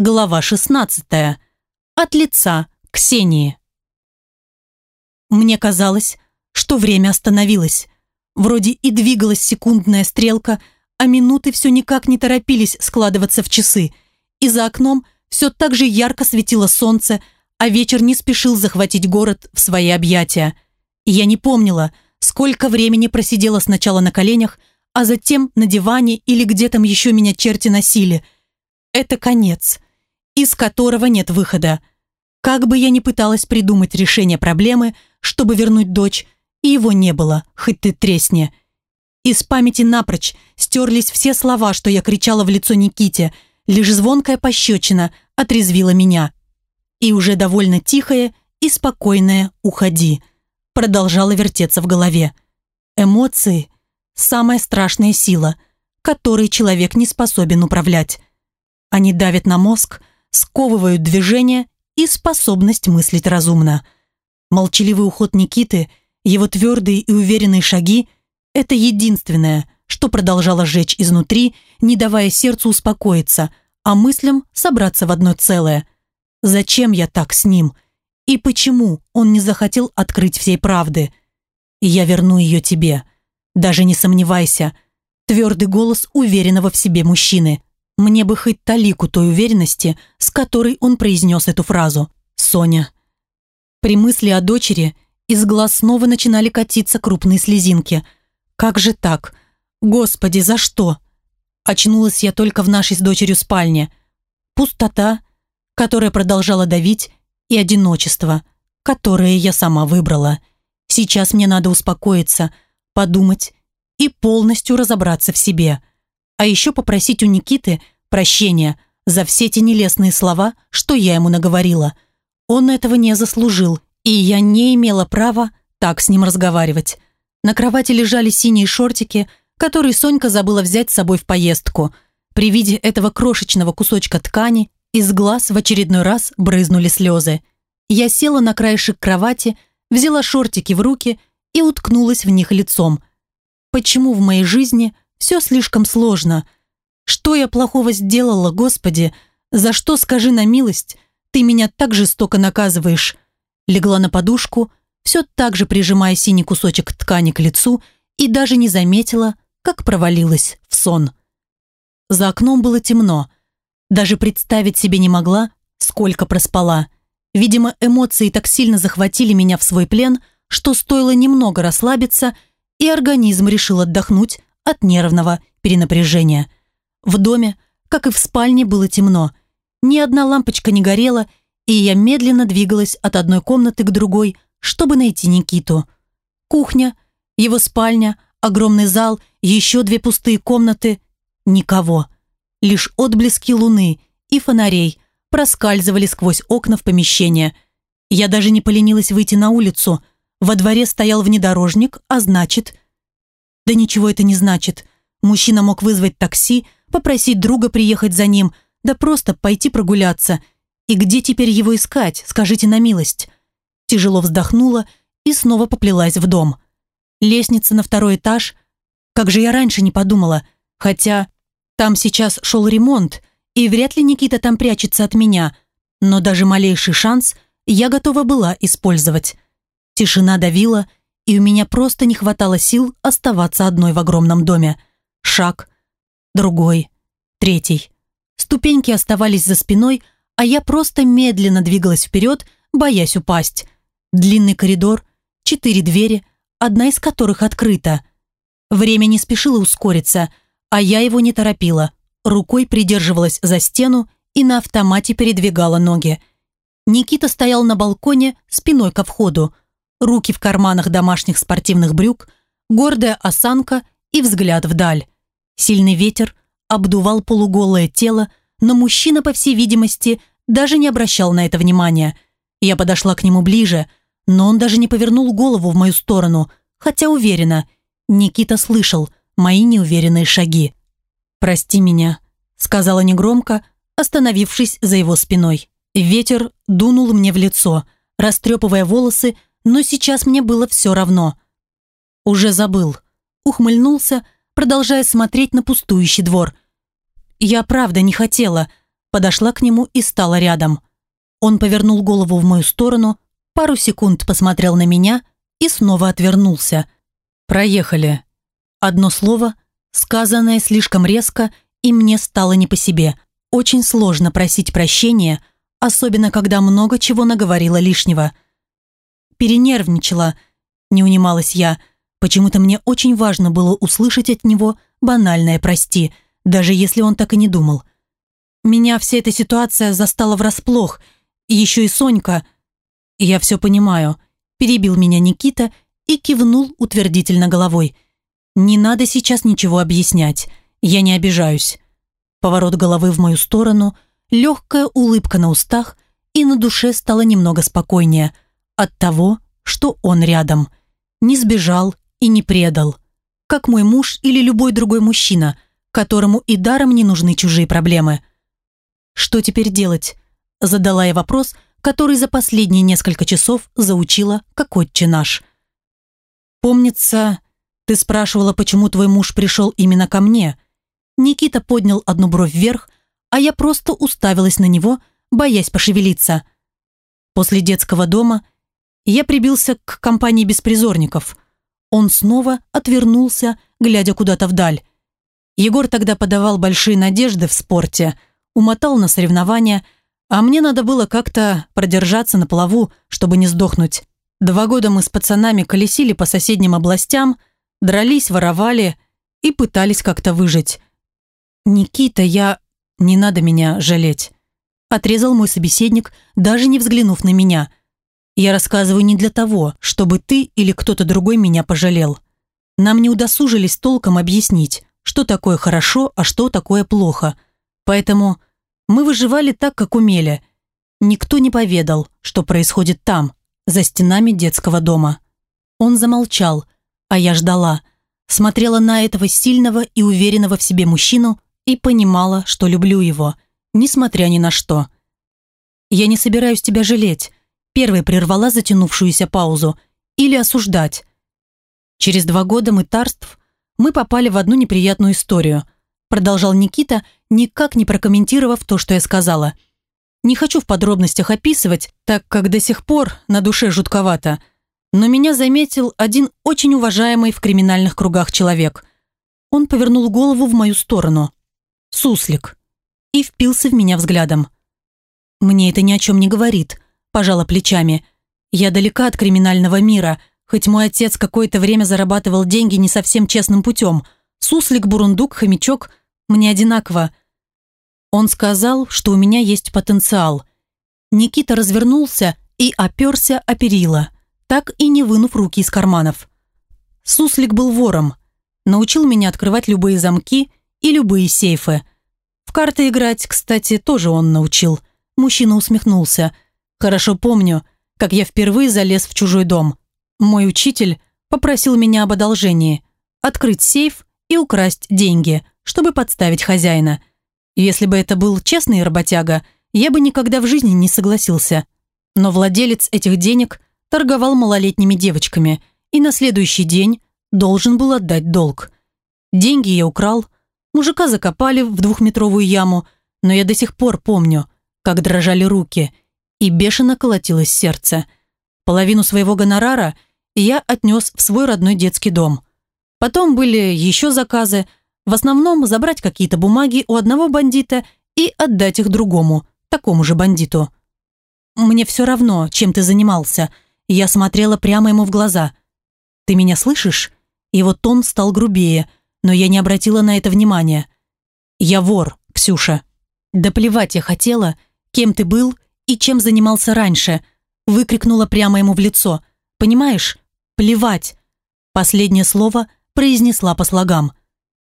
Глава 16. От лица Ксении. Мне казалось, что время остановилось. Вроде и двигалась секундная стрелка, а минуты все никак не торопились складываться в часы. И за окном все так же ярко светило солнце, а вечер не спешил захватить город в свои объятия. Я не помнила, сколько времени просидела сначала на коленях, а затем на диване или где там еще меня черти носили. Это конец из которого нет выхода. Как бы я ни пыталась придумать решение проблемы, чтобы вернуть дочь, и его не было, хоть ты тресни. Из памяти напрочь стерлись все слова, что я кричала в лицо Никите, лишь звонкая пощечина отрезвила меня. И уже довольно тихое и спокойное «уходи» продолжала вертеться в голове. Эмоции – самая страшная сила, которой человек не способен управлять. Они давят на мозг, сковывают движение и способность мыслить разумно. Молчаливый уход Никиты, его твердые и уверенные шаги – это единственное, что продолжало жечь изнутри, не давая сердцу успокоиться, а мыслям собраться в одно целое. Зачем я так с ним? И почему он не захотел открыть всей правды? Я верну ее тебе. Даже не сомневайся. Твердый голос уверенного в себе мужчины – мне бы хоть талику той уверенности, с которой он произнес эту фразу. «Соня». При мысли о дочери из глаз снова начинали катиться крупные слезинки. «Как же так? Господи, за что?» Очнулась я только в нашей с дочерью спальне. Пустота, которая продолжала давить, и одиночество, которое я сама выбрала. Сейчас мне надо успокоиться, подумать и полностью разобраться в себе – а еще попросить у Никиты прощения за все те нелестные слова, что я ему наговорила. Он этого не заслужил, и я не имела права так с ним разговаривать. На кровати лежали синие шортики, которые Сонька забыла взять с собой в поездку. При виде этого крошечного кусочка ткани из глаз в очередной раз брызнули слезы. Я села на краешек кровати, взяла шортики в руки и уткнулась в них лицом. Почему в моей жизни – все слишком сложно. Что я плохого сделала, Господи? За что, скажи на милость, ты меня так жестоко наказываешь?» Легла на подушку, все так же прижимая синий кусочек ткани к лицу и даже не заметила, как провалилась в сон. За окном было темно. Даже представить себе не могла, сколько проспала. Видимо, эмоции так сильно захватили меня в свой плен, что стоило немного расслабиться, и организм решил отдохнуть от нервного перенапряжения. В доме, как и в спальне, было темно. Ни одна лампочка не горела, и я медленно двигалась от одной комнаты к другой, чтобы найти Никиту. Кухня, его спальня, огромный зал, еще две пустые комнаты. Никого. Лишь отблески луны и фонарей проскальзывали сквозь окна в помещение. Я даже не поленилась выйти на улицу. Во дворе стоял внедорожник, а значит, да ничего это не значит. Мужчина мог вызвать такси, попросить друга приехать за ним, да просто пойти прогуляться. И где теперь его искать, скажите на милость? Тяжело вздохнула и снова поплелась в дом. Лестница на второй этаж. Как же я раньше не подумала. Хотя там сейчас шел ремонт, и вряд ли Никита там прячется от меня. Но даже малейший шанс я готова была использовать. Тишина давила, и у меня просто не хватало сил оставаться одной в огромном доме. Шаг, другой, третий. Ступеньки оставались за спиной, а я просто медленно двигалась вперед, боясь упасть. Длинный коридор, четыре двери, одна из которых открыта. Время не спешило ускориться, а я его не торопила. Рукой придерживалась за стену и на автомате передвигала ноги. Никита стоял на балконе спиной ко входу – руки в карманах домашних спортивных брюк, гордая осанка и взгляд вдаль. Сильный ветер обдувал полуголое тело, но мужчина, по всей видимости, даже не обращал на это внимания. Я подошла к нему ближе, но он даже не повернул голову в мою сторону, хотя уверена, Никита слышал мои неуверенные шаги. «Прости меня», — сказала негромко, остановившись за его спиной. Ветер дунул мне в лицо, растрепывая волосы но сейчас мне было все равно. Уже забыл. Ухмыльнулся, продолжая смотреть на пустующий двор. Я правда не хотела. подошла к нему и стала рядом. Он повернул голову в мою сторону, пару секунд посмотрел на меня и снова отвернулся. «Проехали». Одно слово, сказанное слишком резко, и мне стало не по себе. Очень сложно просить прощения, особенно когда много чего наговорила лишнего. Перенервничала, не унималась я. Почему-то мне очень важно было услышать от него банальное «прости», даже если он так и не думал. Меня вся эта ситуация застала врасплох, еще и Сонька. Я все понимаю. Перебил меня Никита и кивнул утвердительно головой. Не надо сейчас ничего объяснять. Я не обижаюсь. Поворот головы в мою сторону, легкая улыбка на устах, и на душе стало немного спокойнее от того, что он рядом. Не сбежал и не предал. Как мой муж или любой другой мужчина, которому и даром не нужны чужие проблемы. Что теперь делать? Задала я вопрос, который за последние несколько часов заучила, как отче наш. Помнится, ты спрашивала, почему твой муж пришел именно ко мне. Никита поднял одну бровь вверх, а я просто уставилась на него, боясь пошевелиться. После детского дома я прибился к компании беспризорников. Он снова отвернулся, глядя куда-то вдаль. Егор тогда подавал большие надежды в спорте, умотал на соревнования, а мне надо было как-то продержаться на плаву, чтобы не сдохнуть. Два года мы с пацанами колесили по соседним областям, дрались, воровали и пытались как-то выжить. «Никита, я... Не надо меня жалеть», – отрезал мой собеседник, даже не взглянув на меня. «Я рассказываю не для того, чтобы ты или кто-то другой меня пожалел. Нам не удосужились толком объяснить, что такое хорошо, а что такое плохо. Поэтому мы выживали так, как умели. Никто не поведал, что происходит там, за стенами детского дома». Он замолчал, а я ждала, смотрела на этого сильного и уверенного в себе мужчину, и понимала, что люблю его, несмотря ни на что. «Я не собираюсь тебя жалеть», первой прервала затянувшуюся паузу, или осуждать. Через два года мытарств мы попали в одну неприятную историю, продолжал Никита, никак не прокомментировав то, что я сказала. Не хочу в подробностях описывать, так как до сих пор на душе жутковато, но меня заметил один очень уважаемый в криминальных кругах человек. Он повернул голову в мою сторону суслик, и впился в меня взглядом. «Мне это ни о чем не говорит», – пожала плечами. «Я далека от криминального мира, хоть мой отец какое-то время зарабатывал деньги не совсем честным путем. Суслик, бурундук, хомячок – мне одинаково». Он сказал, что у меня есть потенциал. Никита развернулся и оперся о перила, так и не вынув руки из карманов. Суслик был вором, научил меня открывать любые замки и любые сейфы. В карты играть, кстати, тоже он научил. Мужчина усмехнулся. Хорошо помню, как я впервые залез в чужой дом. Мой учитель попросил меня об одолжении. Открыть сейф и украсть деньги, чтобы подставить хозяина. Если бы это был честный работяга, я бы никогда в жизни не согласился. Но владелец этих денег торговал малолетними девочками и на следующий день должен был отдать долг. Деньги я украл – Мужика закопали в двухметровую яму, но я до сих пор помню, как дрожали руки, и бешено колотилось сердце. Половину своего гонорара я отнес в свой родной детский дом. Потом были еще заказы, в основном забрать какие-то бумаги у одного бандита и отдать их другому, такому же бандиту. «Мне все равно, чем ты занимался», я смотрела прямо ему в глаза. «Ты меня слышишь?» Его тон стал грубее – но я не обратила на это внимания. «Я вор, Ксюша». «Да плевать я хотела, кем ты был и чем занимался раньше», выкрикнула прямо ему в лицо. «Понимаешь? Плевать». Последнее слово произнесла по слогам.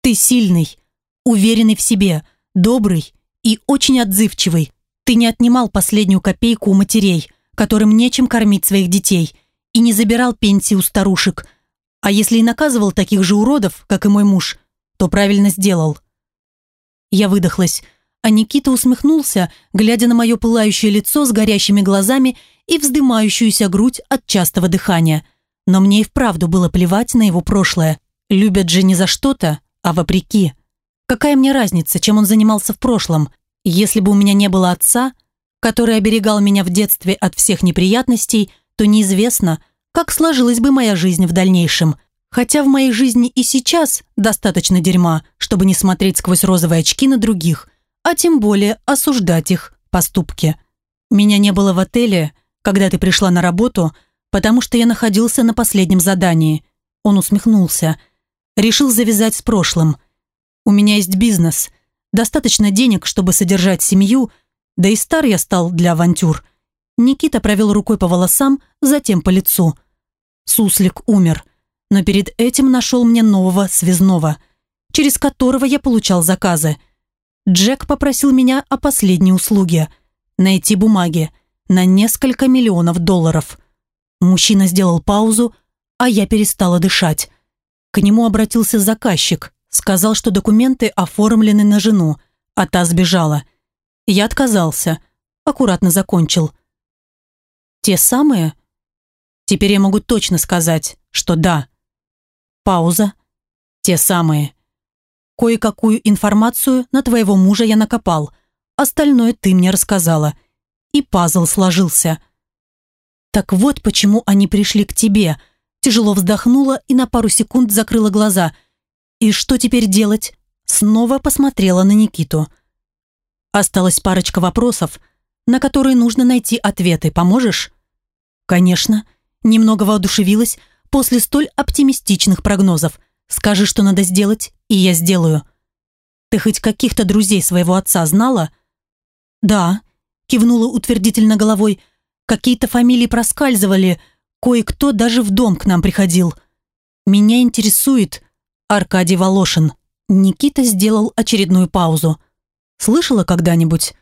«Ты сильный, уверенный в себе, добрый и очень отзывчивый. Ты не отнимал последнюю копейку у матерей, которым нечем кормить своих детей, и не забирал пенсии у старушек – а если и наказывал таких же уродов, как и мой муж, то правильно сделал. Я выдохлась, а Никита усмехнулся, глядя на мое пылающее лицо с горящими глазами и вздымающуюся грудь от частого дыхания. Но мне и вправду было плевать на его прошлое. Любят же не за что-то, а вопреки. Какая мне разница, чем он занимался в прошлом? Если бы у меня не было отца, который оберегал меня в детстве от всех неприятностей, то неизвестно, как сложилась бы моя жизнь в дальнейшем. Хотя в моей жизни и сейчас достаточно дерьма, чтобы не смотреть сквозь розовые очки на других, а тем более осуждать их поступки. Меня не было в отеле, когда ты пришла на работу, потому что я находился на последнем задании. Он усмехнулся. Решил завязать с прошлым. У меня есть бизнес. Достаточно денег, чтобы содержать семью, да и стар я стал для авантюр. Никита провел рукой по волосам, затем по лицу. Суслик умер, но перед этим нашел мне нового связного, через которого я получал заказы. Джек попросил меня о последней услуге – найти бумаги на несколько миллионов долларов. Мужчина сделал паузу, а я перестала дышать. К нему обратился заказчик, сказал, что документы оформлены на жену, а та сбежала. Я отказался, аккуратно закончил. Те самые? Теперь я могу точно сказать, что да. Пауза. Те самые. Кое-какую информацию на твоего мужа я накопал, остальное ты мне рассказала. И пазл сложился. Так вот почему они пришли к тебе. Тяжело вздохнула и на пару секунд закрыла глаза. И что теперь делать? Снова посмотрела на Никиту. Осталась парочка вопросов, на которые нужно найти ответы. Поможешь? Конечно. Немного воодушевилась после столь оптимистичных прогнозов. Скажи, что надо сделать, и я сделаю. Ты хоть каких-то друзей своего отца знала? Да, кивнула утвердительно головой. Какие-то фамилии проскальзывали, кое-кто даже в дом к нам приходил. Меня интересует Аркадий Волошин. Никита сделал очередную паузу. Слышала когда-нибудь?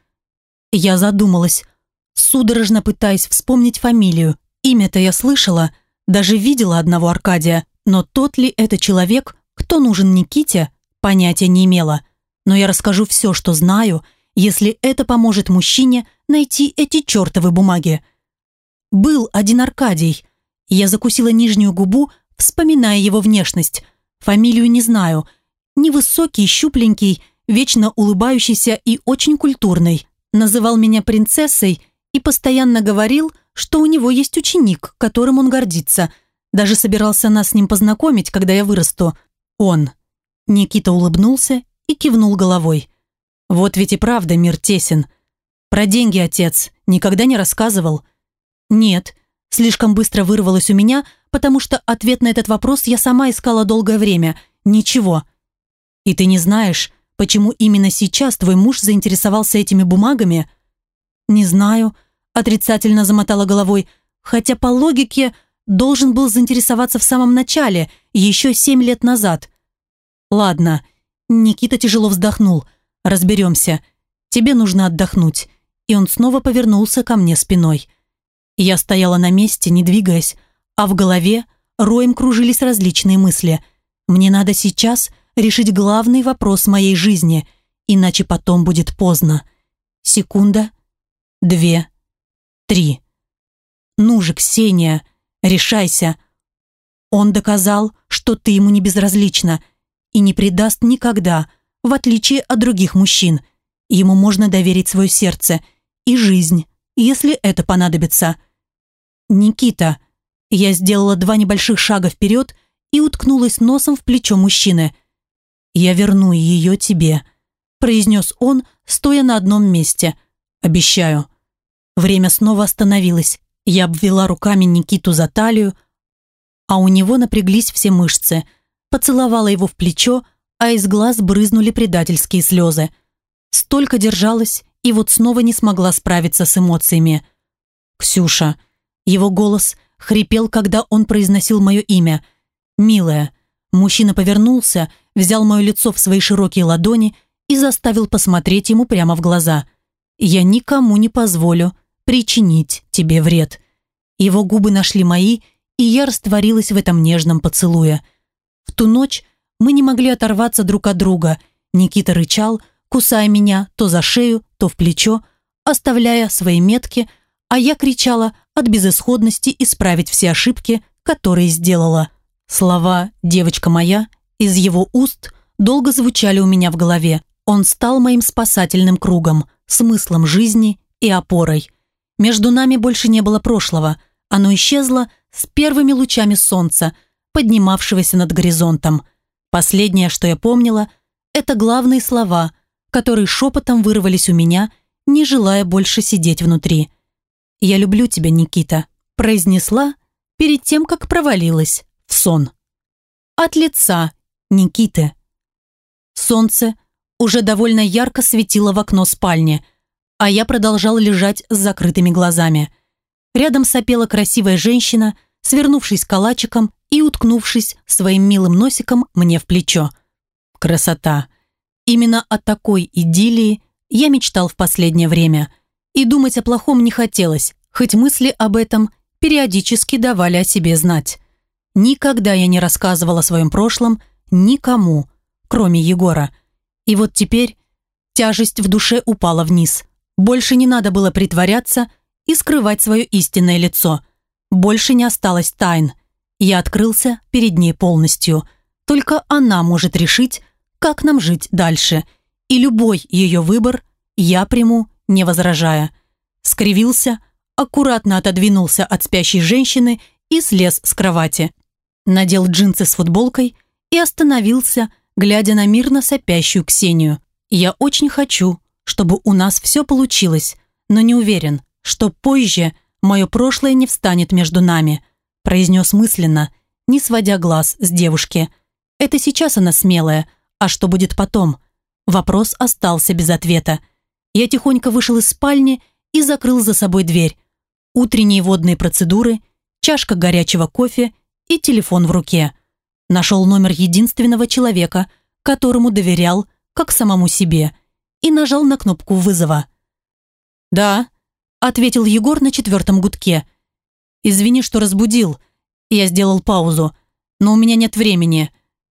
Я задумалась, судорожно пытаясь вспомнить фамилию. Имя-то я слышала, даже видела одного Аркадия, но тот ли это человек, кто нужен Никите, понятия не имела. Но я расскажу все, что знаю, если это поможет мужчине найти эти чертовы бумаги. Был один Аркадий. Я закусила нижнюю губу, вспоминая его внешность. Фамилию не знаю. Невысокий, щупленький, вечно улыбающийся и очень культурный. Называл меня принцессой и постоянно говорил, что у него есть ученик, которым он гордится. Даже собирался нас с ним познакомить, когда я вырасту. Он. Никита улыбнулся и кивнул головой. Вот ведь и правда мир тесен. Про деньги отец никогда не рассказывал. Нет, слишком быстро вырвалось у меня, потому что ответ на этот вопрос я сама искала долгое время. Ничего. И ты не знаешь, почему именно сейчас твой муж заинтересовался этими бумагами? Не знаю, отрицательно замотала головой, хотя по логике должен был заинтересоваться в самом начале, еще семь лет назад. Ладно, Никита тяжело вздохнул. Разберемся. Тебе нужно отдохнуть. И он снова повернулся ко мне спиной. Я стояла на месте, не двигаясь, а в голове роем кружились различные мысли. Мне надо сейчас решить главный вопрос моей жизни, иначе потом будет поздно. Секунда, две, три. Ну же, Ксения, решайся. Он доказал, что ты ему не безразлична и не предаст никогда, в отличие от других мужчин. Ему можно доверить свое сердце и жизнь, если это понадобится. Никита, я сделала два небольших шага вперед и уткнулась носом в плечо мужчины. «Я верну ее тебе», – произнес он, стоя на одном месте. «Обещаю». Время снова остановилось. Я обвела руками Никиту за талию, а у него напряглись все мышцы. Поцеловала его в плечо, а из глаз брызнули предательские слезы. Столько держалась, и вот снова не смогла справиться с эмоциями. «Ксюша». Его голос хрипел, когда он произносил мое имя. «Милая». Мужчина повернулся, взял мое лицо в свои широкие ладони и заставил посмотреть ему прямо в глаза. «Я никому не позволю причинить тебе вред». Его губы нашли мои, и я растворилась в этом нежном поцелуе. В ту ночь мы не могли оторваться друг от друга. Никита рычал, кусая меня то за шею, то в плечо, оставляя свои метки, а я кричала от безысходности исправить все ошибки, которые сделала. Слова «девочка моя» из его уст долго звучали у меня в голове. Он стал моим спасательным кругом, смыслом жизни и опорой. Между нами больше не было прошлого. Оно исчезло с первыми лучами солнца, поднимавшегося над горизонтом. Последнее, что я помнила, это главные слова, которые шепотом вырвались у меня, не желая больше сидеть внутри. «Я люблю тебя, Никита», произнесла перед тем, как провалилась в сон. От лица Никиты. Солнце уже довольно ярко светило в окно спальни, а я продолжал лежать с закрытыми глазами. Рядом сопела красивая женщина, свернувшись калачиком и уткнувшись своим милым носиком мне в плечо. Красота. Именно о такой идиллии я мечтал в последнее время. И думать о плохом не хотелось, хоть мысли об этом периодически давали о себе знать. Никогда я не рассказывал о своем прошлом никому, кроме Егора. И вот теперь тяжесть в душе упала вниз. Больше не надо было притворяться и скрывать свое истинное лицо. Больше не осталось тайн. Я открылся перед ней полностью. Только она может решить, как нам жить дальше. И любой ее выбор я приму, не возражая. Скривился, аккуратно отодвинулся от спящей женщины и слез с кровати. Надел джинсы с футболкой и остановился, глядя на мирно сопящую Ксению. «Я очень хочу, чтобы у нас все получилось, но не уверен, что позже мое прошлое не встанет между нами», произнес мысленно, не сводя глаз с девушки. «Это сейчас она смелая, а что будет потом?» Вопрос остался без ответа. Я тихонько вышел из спальни и закрыл за собой дверь, утренние водные процедуры, чашка горячего кофе и телефон в руке. Нашел номер единственного человека, которому доверял, как самому себе, и нажал на кнопку вызова. «Да», — ответил Егор на четвертом гудке. «Извини, что разбудил». Я сделал паузу. «Но у меня нет времени.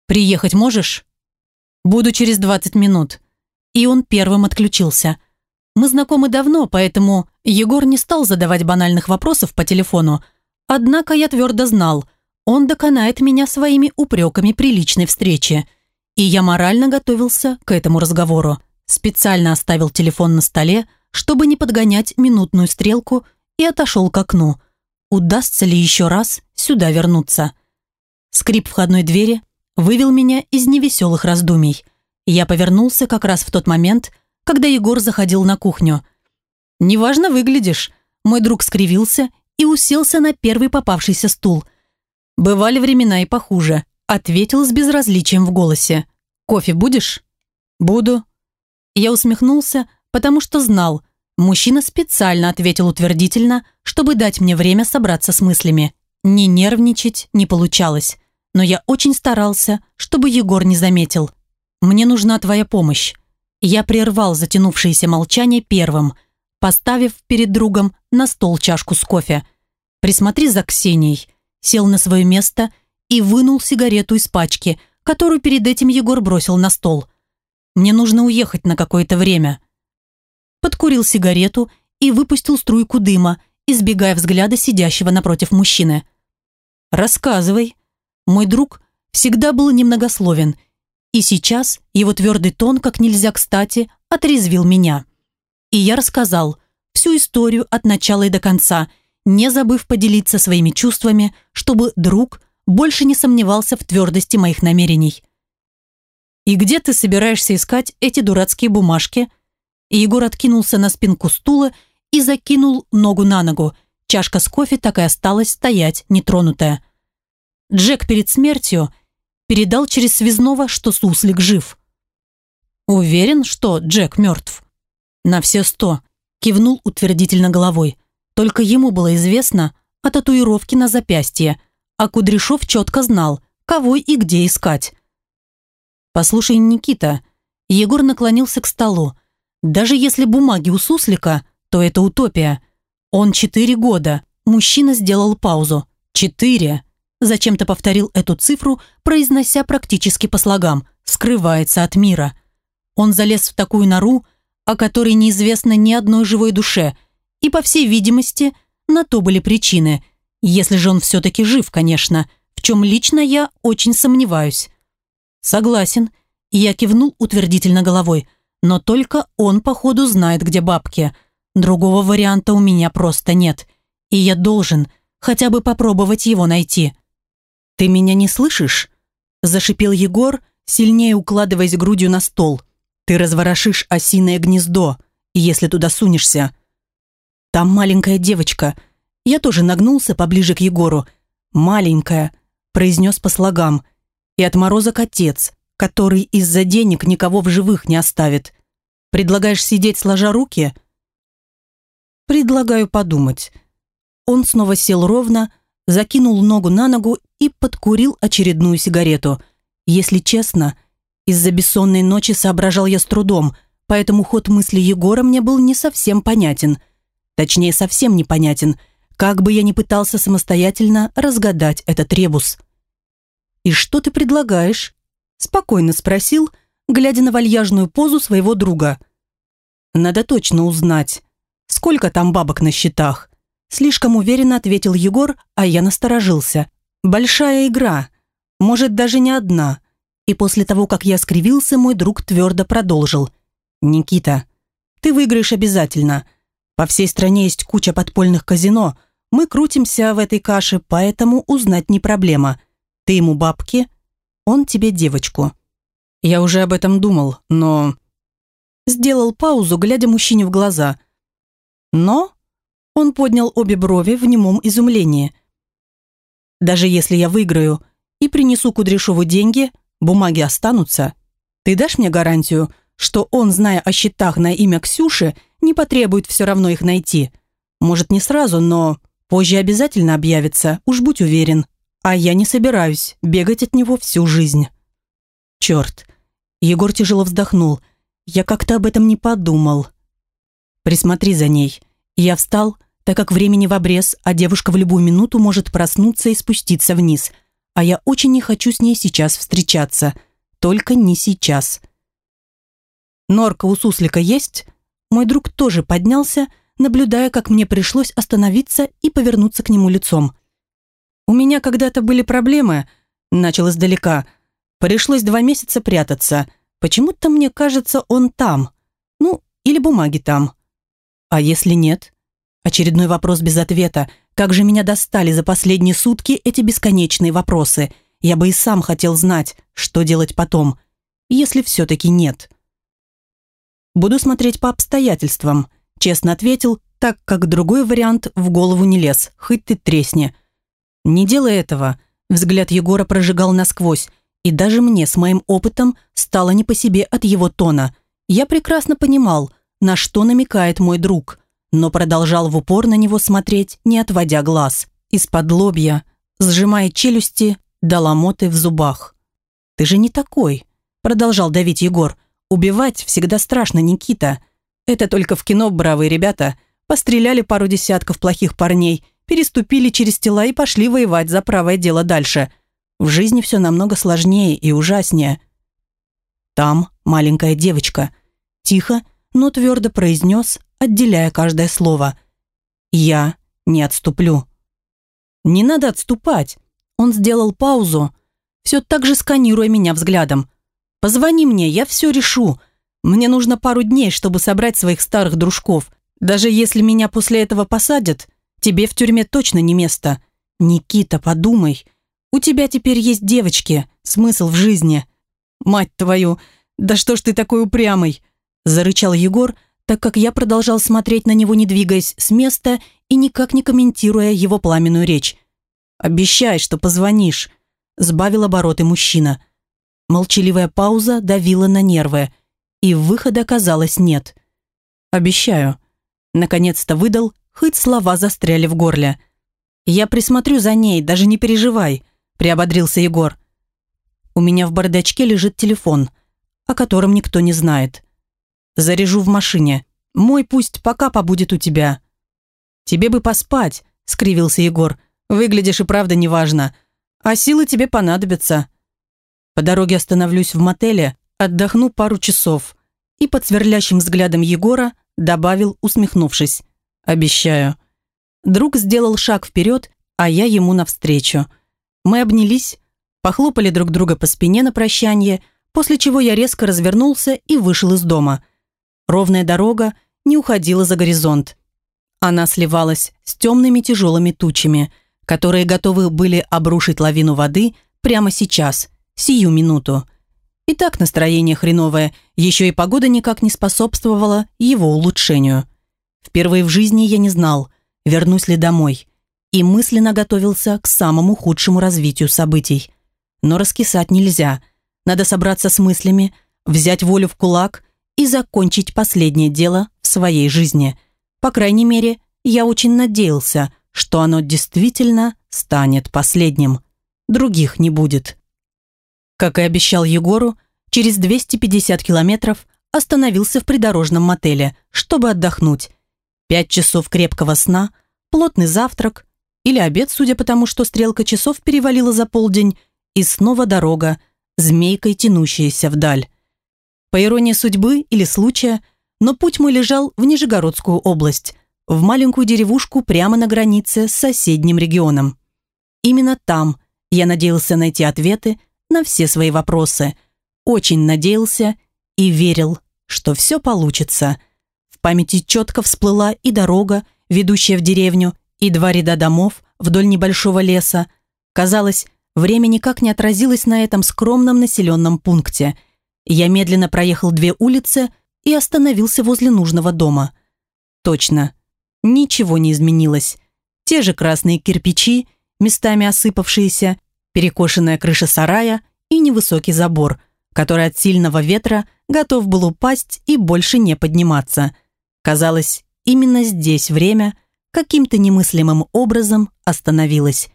Приехать можешь?» «Буду через 20 минут». И он первым отключился. Мы знакомы давно, поэтому Егор не стал задавать банальных вопросов по телефону. Однако я твердо знал, он доконает меня своими упреками при личной встрече. И я морально готовился к этому разговору. Специально оставил телефон на столе, чтобы не подгонять минутную стрелку, и отошел к окну. Удастся ли еще раз сюда вернуться? Скрип входной двери вывел меня из невеселых раздумий. Я повернулся как раз в тот момент, когда Егор заходил на кухню. «Неважно выглядишь», мой друг скривился и уселся на первый попавшийся стул. «Бывали времена и похуже», ответил с безразличием в голосе. «Кофе будешь?» «Буду». Я усмехнулся, потому что знал, мужчина специально ответил утвердительно, чтобы дать мне время собраться с мыслями. Не нервничать не получалось, но я очень старался, чтобы Егор не заметил. «Мне нужна твоя помощь. Я прервал затянувшееся молчание первым, поставив перед другом на стол чашку с кофе. «Присмотри за Ксенией», сел на свое место и вынул сигарету из пачки, которую перед этим Егор бросил на стол. «Мне нужно уехать на какое-то время». Подкурил сигарету и выпустил струйку дыма, избегая взгляда сидящего напротив мужчины. «Рассказывай». Мой друг всегда был немногословен – и сейчас его твердый тон, как нельзя кстати, отрезвил меня. И я рассказал всю историю от начала и до конца, не забыв поделиться своими чувствами, чтобы друг больше не сомневался в твердости моих намерений. «И где ты собираешься искать эти дурацкие бумажки?» Егор откинулся на спинку стула и закинул ногу на ногу. Чашка с кофе так и осталась стоять, нетронутая. Джек перед смертью передал через связного, что Суслик жив. «Уверен, что Джек мертв?» «На все сто», – кивнул утвердительно головой. Только ему было известно о татуировке на запястье, а Кудряшов четко знал, кого и где искать. «Послушай, Никита», – Егор наклонился к столу. «Даже если бумаги у Суслика, то это утопия. Он четыре года». Мужчина сделал паузу. «Четыре!» Зачем-то повторил эту цифру, произнося практически по слогам «скрывается от мира». Он залез в такую нору, о которой неизвестно ни одной живой душе, и, по всей видимости, на то были причины. Если же он все-таки жив, конечно, в чем лично я очень сомневаюсь. Согласен. Я кивнул утвердительно головой. но только он, походу, знает, где бабки. Другого варианта у меня просто нет. И я должен хотя бы попробовать его найти. «Ты меня не слышишь?» – зашипел Егор, сильнее укладываясь грудью на стол. «Ты разворошишь осиное гнездо, если туда сунешься». «Там маленькая девочка». Я тоже нагнулся поближе к Егору. «Маленькая», – произнес по слогам. «И отморозок отец, который из-за денег никого в живых не оставит. Предлагаешь сидеть сложа руки?» «Предлагаю подумать». Он снова сел ровно, закинул ногу на ногу и подкурил очередную сигарету. Если честно, из-за бессонной ночи соображал я с трудом, поэтому ход мысли Егора мне был не совсем понятен. Точнее, совсем непонятен, как бы я ни пытался самостоятельно разгадать этот ребус. «И что ты предлагаешь?» Спокойно спросил, глядя на вальяжную позу своего друга. «Надо точно узнать, сколько там бабок на счетах?» Слишком уверенно ответил Егор, а я насторожился. «Большая игра. Может, даже не одна». И после того, как я скривился, мой друг твердо продолжил. «Никита, ты выиграешь обязательно. По всей стране есть куча подпольных казино. Мы крутимся в этой каше, поэтому узнать не проблема. Ты ему бабки, он тебе девочку. Я уже об этом думал, но... Сделал паузу, глядя мужчине в глаза. Но... Он поднял обе брови в немом изумлении. Даже если я выиграю и принесу Кудряшову деньги, бумаги останутся. Ты дашь мне гарантию, что он, зная о счетах на имя Ксюши, не потребует все равно их найти? Может, не сразу, но позже обязательно объявится, уж будь уверен. А я не собираюсь бегать от него всю жизнь. Черт. Егор тяжело вздохнул. Я как-то об этом не подумал. Присмотри за ней. Я встал, так как времени в обрез, а девушка в любую минуту может проснуться и спуститься вниз. А я очень не хочу с ней сейчас встречаться. Только не сейчас. Норка у суслика есть? Мой друг тоже поднялся, наблюдая, как мне пришлось остановиться и повернуться к нему лицом. «У меня когда-то были проблемы», – начал издалека. «Пришлось два месяца прятаться. Почему-то мне кажется, он там. Ну, или бумаги там». «А если нет?» Очередной вопрос без ответа. Как же меня достали за последние сутки эти бесконечные вопросы? Я бы и сам хотел знать, что делать потом, если все-таки нет. «Буду смотреть по обстоятельствам», – честно ответил, так как другой вариант в голову не лез, хоть ты тресни – «Не делай этого», – взгляд Егора прожигал насквозь, и даже мне с моим опытом стало не по себе от его тона. Я прекрасно понимал, на что намекает мой друг, но продолжал в упор на него смотреть, не отводя глаз. Из-под лобья, сжимая челюсти, до ломоты в зубах. «Ты же не такой», – продолжал давить Егор. «Убивать всегда страшно, Никита. Это только в кино бравые ребята постреляли пару десятков плохих парней – переступили через тела и пошли воевать за правое дело дальше. В жизни все намного сложнее и ужаснее. Там маленькая девочка. Тихо, но твердо произнес, отделяя каждое слово. «Я не отступлю». «Не надо отступать». Он сделал паузу, все так же сканируя меня взглядом. «Позвони мне, я все решу. Мне нужно пару дней, чтобы собрать своих старых дружков. Даже если меня после этого посадят, Тебе в тюрьме точно не место. Никита, подумай. У тебя теперь есть девочки, смысл в жизни. Мать твою, да что ж ты такой упрямый? Зарычал Егор, так как я продолжал смотреть на него, не двигаясь с места и никак не комментируя его пламенную речь. «Обещай, что позвонишь», – сбавил обороты мужчина. Молчаливая пауза давила на нервы, и выхода, казалось, нет. «Обещаю». Наконец-то выдал, хоть слова застряли в горле. «Я присмотрю за ней, даже не переживай», – приободрился Егор. «У меня в бардачке лежит телефон, о котором никто не знает. Заряжу в машине. Мой пусть пока побудет у тебя». «Тебе бы поспать», – скривился Егор. «Выглядишь и правда неважно. А силы тебе понадобятся». По дороге остановлюсь в мотеле, отдохну пару часов. И под сверлящим взглядом Егора добавил, усмехнувшись. Обещаю. Друг сделал шаг вперед, а я ему навстречу. Мы обнялись, похлопали друг друга по спине на прощание, после чего я резко развернулся и вышел из дома – Ровная дорога не уходила за горизонт. Она сливалась с темными тяжелыми тучами, которые готовы были обрушить лавину воды прямо сейчас, сию минуту. И так настроение хреновое, еще и погода никак не способствовала его улучшению. Впервые в жизни я не знал, вернусь ли домой, и мысленно готовился к самому худшему развитию событий. Но раскисать нельзя, надо собраться с мыслями, взять волю в кулак и закончить последнее дело в своей жизни. По крайней мере, я очень надеялся, что оно действительно станет последним. Других не будет. Как и обещал Егору, через 250 километров остановился в придорожном мотеле, чтобы отдохнуть. Пять часов крепкого сна, плотный завтрак или обед, судя по тому, что стрелка часов перевалила за полдень, и снова дорога, змейкой тянущаяся вдаль. По иронии судьбы или случая, но путь мой лежал в Нижегородскую область, в маленькую деревушку прямо на границе с соседним регионом. Именно там я надеялся найти ответы на все свои вопросы. Очень надеялся и верил, что все получится. Памяти четко всплыла и дорога, ведущая в деревню, и два ряда домов вдоль небольшого леса. Казалось, время никак не отразилось на этом скромном населенном пункте. Я медленно проехал две улицы и остановился возле нужного дома. Точно, ничего не изменилось. Те же красные кирпичи, местами осыпавшиеся, перекошенная крыша сарая и невысокий забор, который от сильного ветра готов был упасть и больше не подниматься. Казалось, именно здесь время каким-то немыслимым образом остановилось.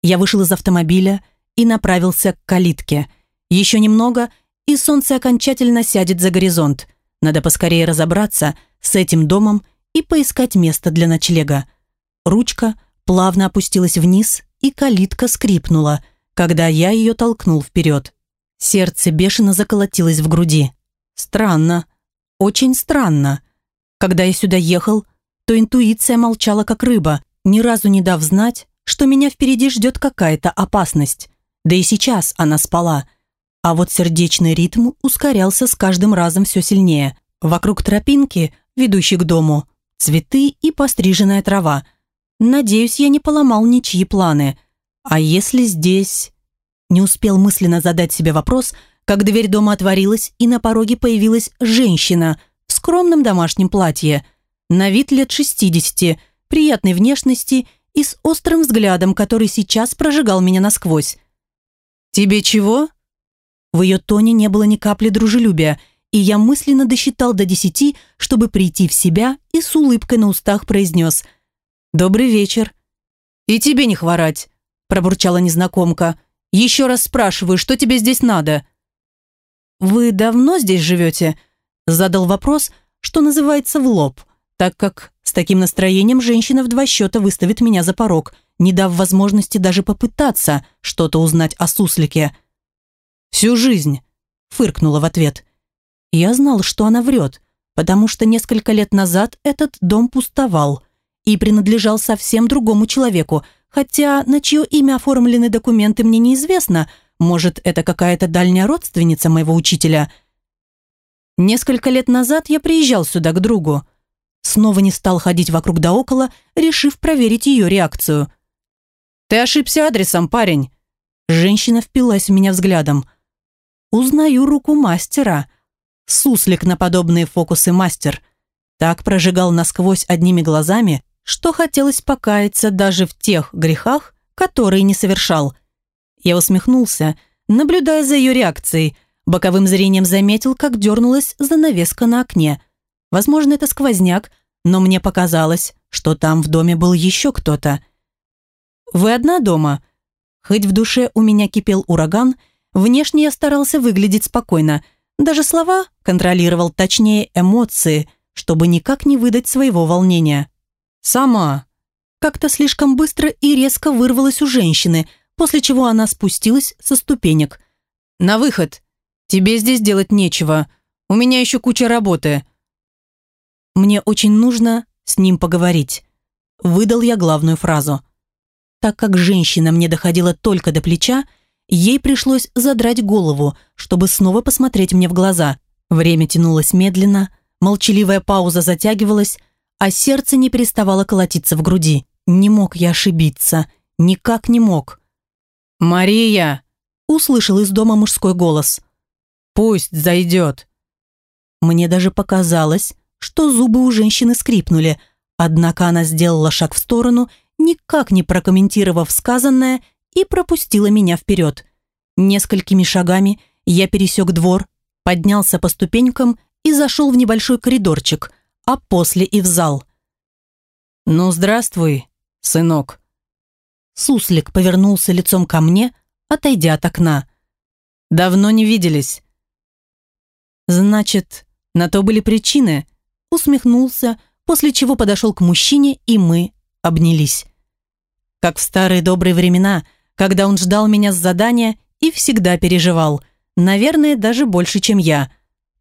Я вышел из автомобиля и направился к калитке. Еще немного, и солнце окончательно сядет за горизонт. Надо поскорее разобраться с этим домом и поискать место для ночлега. Ручка плавно опустилась вниз, и калитка скрипнула, когда я ее толкнул вперед. Сердце бешено заколотилось в груди. Странно, очень странно. Когда я сюда ехал, то интуиция молчала как рыба, ни разу не дав знать, что меня впереди ждет какая-то опасность. Да и сейчас она спала. А вот сердечный ритм ускорялся с каждым разом все сильнее. Вокруг тропинки, ведущей к дому, цветы и постриженная трава. Надеюсь, я не поломал ничьи планы. А если здесь... Не успел мысленно задать себе вопрос, как дверь дома отворилась, и на пороге появилась женщина в скромном домашнем платье. На вид лет 60, приятной внешности и с острым взглядом, который сейчас прожигал меня насквозь. «Тебе чего?» В ее тоне не было ни капли дружелюбия, и я мысленно досчитал до десяти, чтобы прийти в себя и с улыбкой на устах произнес «Добрый вечер». «И тебе не хворать», – пробурчала незнакомка. «Еще раз спрашиваю, что тебе здесь надо?» «Вы давно здесь живете?» – задал вопрос, что называется в лоб, так как с таким настроением женщина в два счета выставит меня за порог, не дав возможности даже попытаться что-то узнать о суслике. «Всю жизнь», – фыркнула в ответ. Я знал, что она врет, потому что несколько лет назад этот дом пустовал и принадлежал совсем другому человеку, хотя на чье имя оформлены документы мне неизвестно, может, это какая-то дальняя родственница моего учителя. Несколько лет назад я приезжал сюда к другу. Снова не стал ходить вокруг да около, решив проверить ее реакцию – «Ты ошибся адресом, парень!» Женщина впилась в меня взглядом. «Узнаю руку мастера. Суслик на подобные фокусы мастер. Так прожигал насквозь одними глазами, что хотелось покаяться даже в тех грехах, которые не совершал. Я усмехнулся, наблюдая за ее реакцией. Боковым зрением заметил, как дернулась занавеска на окне. Возможно, это сквозняк, но мне показалось, что там в доме был еще кто-то. «Вы одна дома?» Хоть в душе у меня кипел ураган, внешне я старался выглядеть спокойно. Даже слова контролировал, точнее эмоции, чтобы никак не выдать своего волнения. «Сама». Как-то слишком быстро и резко вырвалась у женщины, после чего она спустилась со ступенек. «На выход. Тебе здесь делать нечего. У меня еще куча работы». «Мне очень нужно с ним поговорить». Выдал я главную фразу. Так как женщина мне доходила только до плеча, ей пришлось задрать голову, чтобы снова посмотреть мне в глаза. Время тянулось медленно, Молчаливая пауза затягивалась, а сердце не переставало колотиться в груди. Не мог я ошибиться. Никак не мог. «Мария!» – услышал из дома мужской голос. «Пусть зайдет». Мне даже показалось, что зубы у женщины скрипнули, однако она сделала шаг в сторону, никак не прокомментировав сказанное, и пропустила меня вперед. Несколькими шагами я пересек двор, поднялся по ступенькам и зашел в небольшой коридорчик, а после и в зал. «Ну, здравствуй, сынок». Суслик повернулся лицом ко мне, отойдя от окна. «Давно не виделись». «Значит, на то были причины?» Усмехнулся, после чего подошел к мужчине, и мы обнялись. Как в старые добрые времена, когда он ждал меня с задания и всегда переживал. Наверное, даже больше, чем я.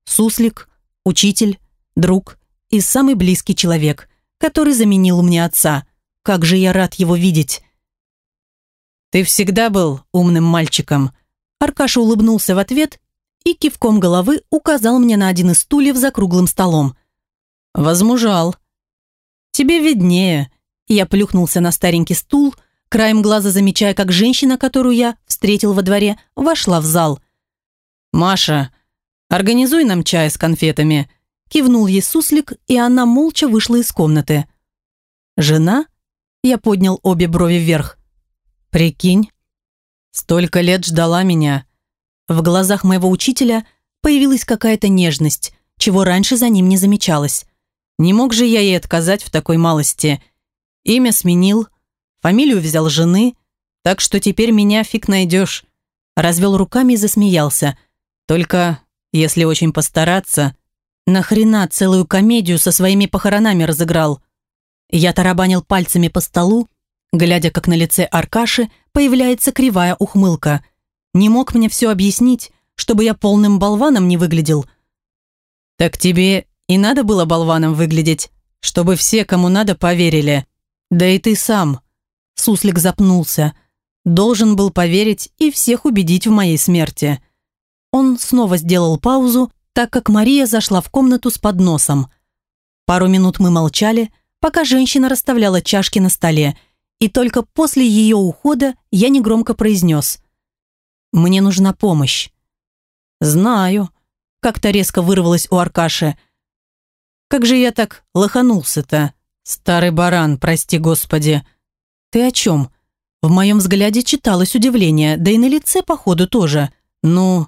Суслик, учитель, друг и самый близкий человек, который заменил мне отца. Как же я рад его видеть. «Ты всегда был умным мальчиком», Аркаша улыбнулся в ответ и кивком головы указал мне на один из стульев за круглым столом. «Возмужал». «Тебе виднее». Я плюхнулся на старенький стул, краем глаза замечая, как женщина, которую я встретил во дворе, вошла в зал. «Маша, организуй нам чай с конфетами», кивнул ей суслик, и она молча вышла из комнаты. «Жена?» Я поднял обе брови вверх. «Прикинь, столько лет ждала меня». В глазах моего учителя появилась какая-то нежность, чего раньше за ним не замечалось. Не мог же я ей отказать в такой малости. Имя сменил, фамилию взял жены, так что теперь меня фиг найдешь. Развел руками и засмеялся. Только, если очень постараться, нахрена целую комедию со своими похоронами разыграл? Я тарабанил пальцами по столу, глядя, как на лице Аркаши появляется кривая ухмылка. Не мог мне все объяснить, чтобы я полным болваном не выглядел. «Так тебе и надо было болваном выглядеть, чтобы все, кому надо, поверили. Да и ты сам». Суслик запнулся. «Должен был поверить и всех убедить в моей смерти». Он снова сделал паузу, так как Мария зашла в комнату с подносом. Пару минут мы молчали, пока женщина расставляла чашки на столе, и только после ее ухода я негромко произнес «Мне нужна помощь». «Знаю», — как-то резко вырвалось у Аркаши. «Как же я так лоханулся-то? Старый баран, прости господи». «Ты о чем?» В моем взгляде читалось удивление, да и на лице, походу, тоже. «Ну,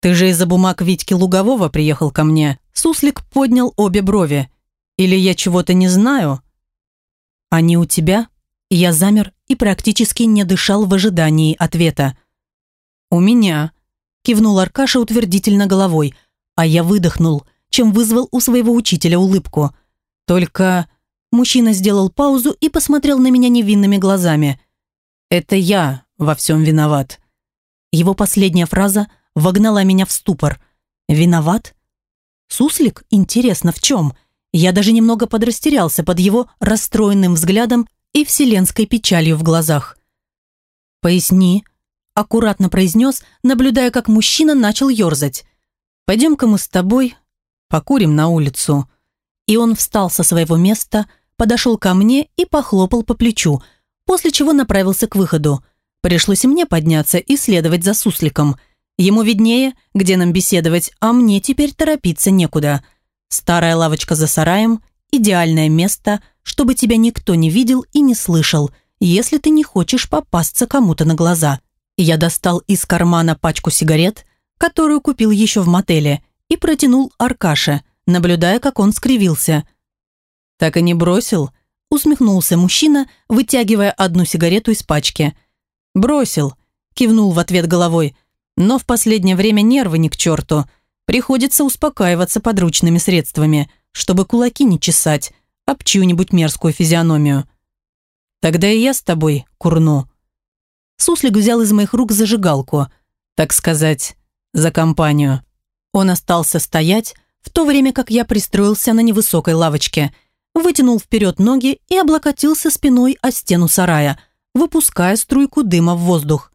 ты же из-за бумаг Витьки Лугового приехал ко мне». Суслик поднял обе брови. «Или я чего-то не знаю?» «Они у тебя?» Я замер и практически не дышал в ожидании ответа. «У меня», – кивнул Аркаша утвердительно головой, а я выдохнул, чем вызвал у своего учителя улыбку. «Только...» Мужчина сделал паузу и посмотрел на меня невинными глазами. «Это я во всем виноват». Его последняя фраза вогнала меня в ступор. «Виноват?» «Суслик? Интересно, в чем?» Я даже немного подрастерялся под его расстроенным взглядом и вселенской печалью в глазах. «Поясни», – аккуратно произнес, наблюдая, как мужчина начал ерзать. «Пойдем-ка мы с тобой покурим на улицу». И он встал со своего места, подошел ко мне и похлопал по плечу, после чего направился к выходу. Пришлось мне подняться и следовать за сусликом. Ему виднее, где нам беседовать, а мне теперь торопиться некуда. Старая лавочка за сараем – идеальное место – чтобы тебя никто не видел и не слышал, если ты не хочешь попасться кому-то на глаза. Я достал из кармана пачку сигарет, которую купил еще в мотеле, и протянул Аркаше, наблюдая, как он скривился. «Так и не бросил?» – усмехнулся мужчина, вытягивая одну сигарету из пачки. «Бросил», – кивнул в ответ головой. «Но в последнее время нервы не к черту. Приходится успокаиваться подручными средствами, чтобы кулаки не чесать, об чью-нибудь мерзкую физиономию. Тогда и я с тобой курну. Суслик взял из моих рук зажигалку, так сказать, за компанию. Он остался стоять, в то время как я пристроился на невысокой лавочке, вытянул вперед ноги и облокотился спиной о стену сарая, выпуская струйку дыма в воздух.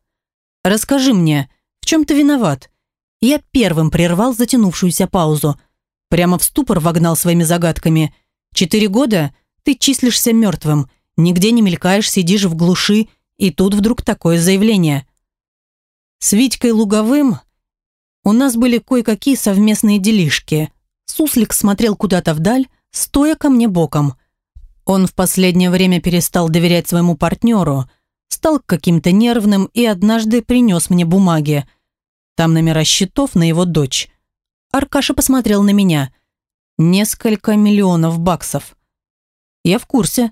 «Расскажи мне, в чем ты виноват?» Я первым прервал затянувшуюся паузу. Прямо в ступор вогнал своими загадками. Четыре года ты числишься мертвым, нигде не мелькаешь, сидишь в глуши, и тут вдруг такое заявление. С Витькой Луговым у нас были кое-какие совместные делишки. Суслик смотрел куда-то вдаль, стоя ко мне боком. Он в последнее время перестал доверять своему партнеру, стал каким-то нервным и однажды принес мне бумаги. Там номера счетов на его дочь. Аркаша посмотрел на меня. Несколько миллионов баксов. Я в курсе.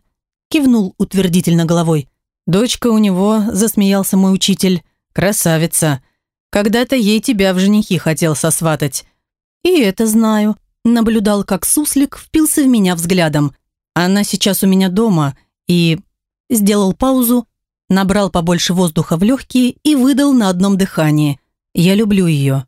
Кивнул утвердительно головой. Дочка у него, засмеялся мой учитель. Красавица. Когда-то ей тебя в женихи хотел сосватать. И это знаю. Наблюдал, как суслик впился в меня взглядом. Она сейчас у меня дома и... Сделал паузу, набрал побольше воздуха в легкие и выдал на одном дыхании. Я люблю ее.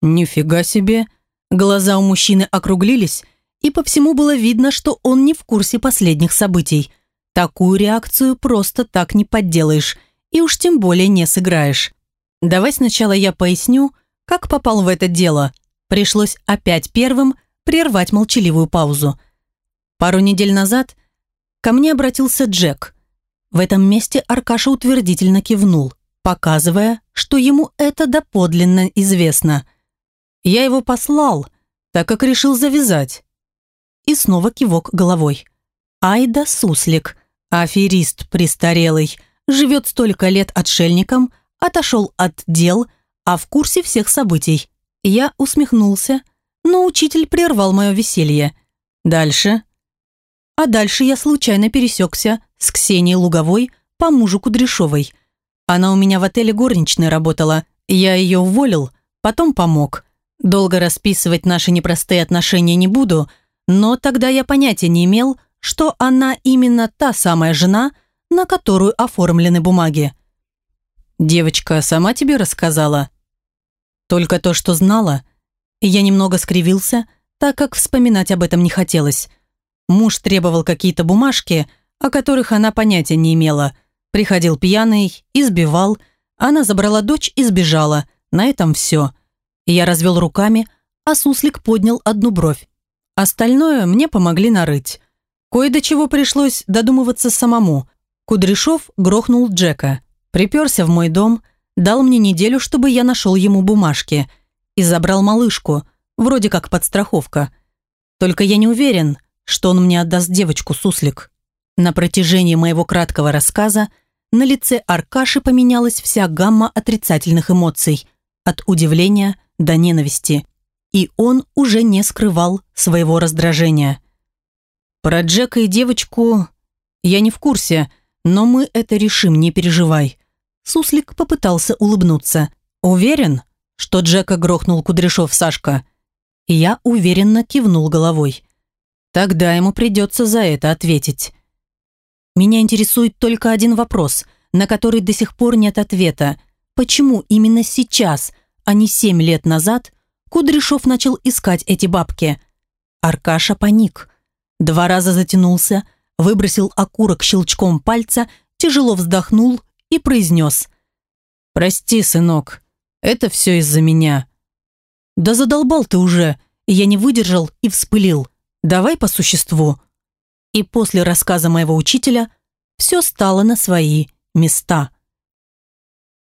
Нифига себе. Глаза у мужчины округлились, и по всему было видно, что он не в курсе последних событий. Такую реакцию просто так не подделаешь, и уж тем более не сыграешь. Давай сначала я поясню, как попал в это дело. Пришлось опять первым прервать молчаливую паузу. Пару недель назад ко мне обратился Джек. В этом месте Аркаша утвердительно кивнул, показывая, что ему это доподлинно известно. Я его послал, так как решил завязать. И снова кивок головой. Айда Суслик, аферист престарелый, живет столько лет отшельником, отошел от дел, а в курсе всех событий. Я усмехнулся, но учитель прервал мое веселье. Дальше. А дальше я случайно пересекся с Ксенией Луговой по мужу Кудряшовой. Она у меня в отеле горничной работала. Я ее уволил, потом помог. Долго расписывать наши непростые отношения не буду, но тогда я понятия не имел, что она именно та самая жена, на которую оформлены бумаги. «Девочка сама тебе рассказала?» «Только то, что знала». Я немного скривился, так как вспоминать об этом не хотелось. Муж требовал какие-то бумажки, о которых она понятия не имела. Приходил пьяный, избивал. Она забрала дочь и сбежала. На этом все. Я развел руками, а суслик поднял одну бровь. Остальное мне помогли нарыть. Кое до чего пришлось додумываться самому. Кудряшов грохнул Джека. Приперся в мой дом, дал мне неделю, чтобы я нашел ему бумажки. И забрал малышку, вроде как подстраховка. Только я не уверен, что он мне отдаст девочку суслик. На протяжении моего краткого рассказа на лице Аркаши поменялась вся гамма отрицательных эмоций, от удивления до ненависти. И он уже не скрывал своего раздражения. Про Джека и девочку я не в курсе, но мы это решим, не переживай. Суслик попытался улыбнуться. Уверен, что Джека грохнул Кудряшов Сашка? Я уверенно кивнул головой. Тогда ему придется за это ответить. Меня интересует только один вопрос, на который до сих пор нет ответа. Почему именно сейчас, а не семь лет назад, Кудряшов начал искать эти бабки? Аркаша паник. Два раза затянулся, выбросил окурок щелчком пальца, тяжело вздохнул и произнес. «Прости, сынок, это все из-за меня». «Да задолбал ты уже!» Я не выдержал и вспылил. «Давай по существу» и после рассказа моего учителя все стало на свои места.